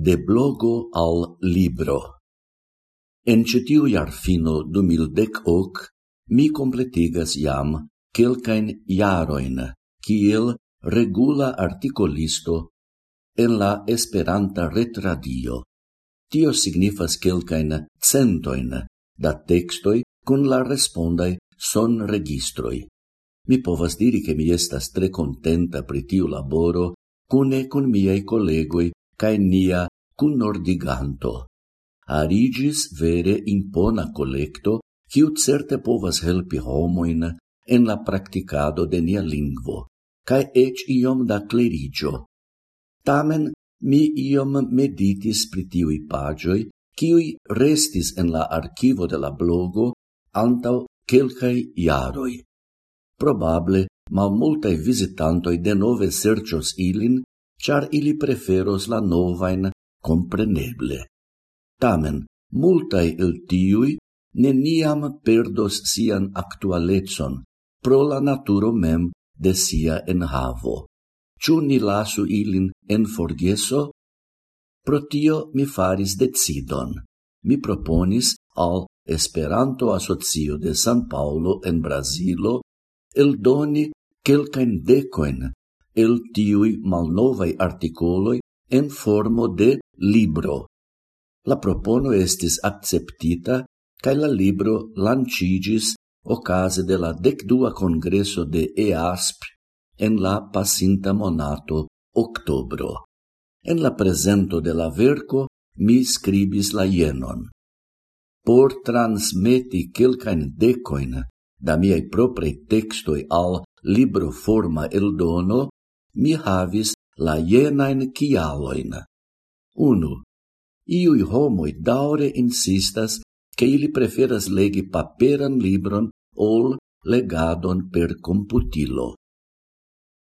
de blogo al libro. En cetiu iar fino 2018, dec mi completigas jam quelcaen iaroin, kiel regula articolisto en la esperanta retradio. Tio signifas quelcaen centoin da textoi cun la respondai son registroi. Mi povas diri che mi estas tre contenta pri tiu laboro, cune con miei collegoi cae nia cunordiganto. Arigis vere impona collecto, kiu certe povas helpi homoin en la practicado de nia lingvo, cae ec iom da clerigio. Tamen, mi iom meditis pri tiui pagioi, kiui restis en la archivo de la blogo antau quelcae iaroi. Probable, ma multae visitantoi de nove sercios ilin, char ili preferos la novain compreneble. Tamen, multae el tiui neniam perdos sian actualetson pro la naturo mem de sia enhavo. Ciu ni lasu ilin en forgeso? Pro tio mi faris decidon. Mi proponis al Esperanto Asocio de San Paulo en Brasilo eldoni quelcain decoin el tiui malnovai articoloi en formo de libro. La propono estis acceptita cae la libro lancigis ocase de la decdua congresso de EASP en la pacinta monato octobro. En la presento de la verco mi scribis la ienon. Por transmeti quelcain decoin da miei proprei textoi al libro forma el dono, mi havis la jenain kialoin. Unu, iui homoi daure insistas che ili preferas legi paperan libron ol legadon per computilo.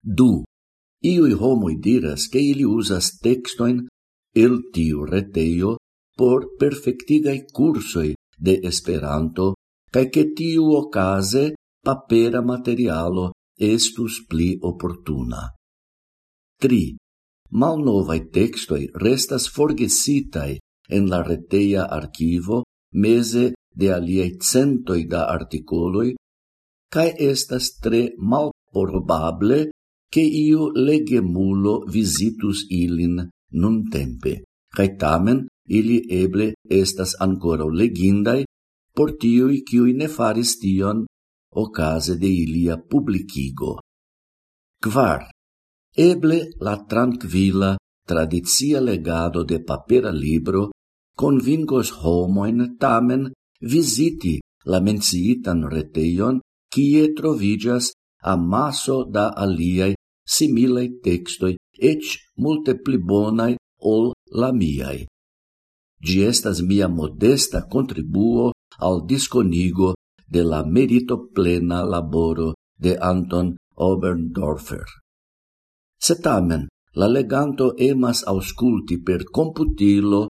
Du, iui homoi diras che ili usas textoin el tiu reteio por perfectigai cursoi de Esperanto cae che tiu ocase papera materialo estus pli opportuna. 3. Malnovaj textoi restas forgesitai en la reteia archivo mese de aliei centoi da articoloi, cae estas tre malprobable che iu legemulo visitus ilin nun tempe, cae tamen ili eble estas ancora legindai por tiui kiuj ne faris tion okaze de ilia publicigo. Quar, Eble la tranquilla tradizia legado de papera libro convingos homoen tamen visiti la menciitan reteion kie trovigas amaso da aliai similei textoi ec multe pli bonai ol la miai. Gi estas mia modesta contribuo al disconigo de la merito plena laboro de Anton Oberndorfer. Se tamen la leganto emas ausculti per computilo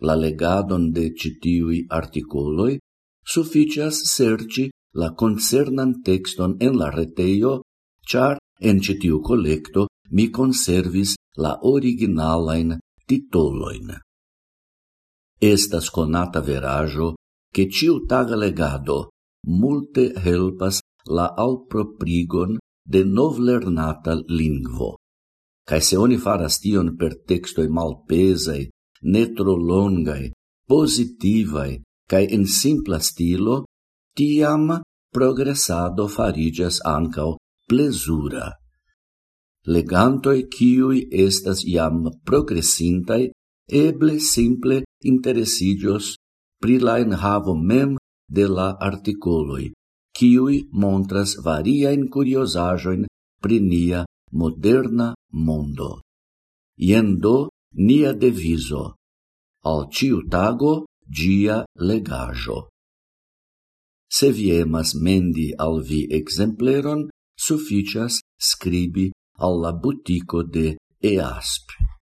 la legadon de citiui articoloi, sufficias serci la concernan texton en la reteio, char en citiu collecto mi conservis la originalain titoloin. Estas conata verajo che ciu taga legado multe helpas la alproprigon de novlernata lingvo cae se oni faras tion per textoi malpesai, netro longai, positivai, cae in simpla stilo, tiam progressado farigas ancao plesura. Legantoi ciui estas iam progressintai, eble simple interesigios pri la enhavo mem de la articoloi, ciui montras variaen curiosajoin pri nia moderna mondo. Iendo nia deviso, al ciu tago gia legajo. Se vi emas mendi al vi exempleron, suficias scribi alla butico de EASP.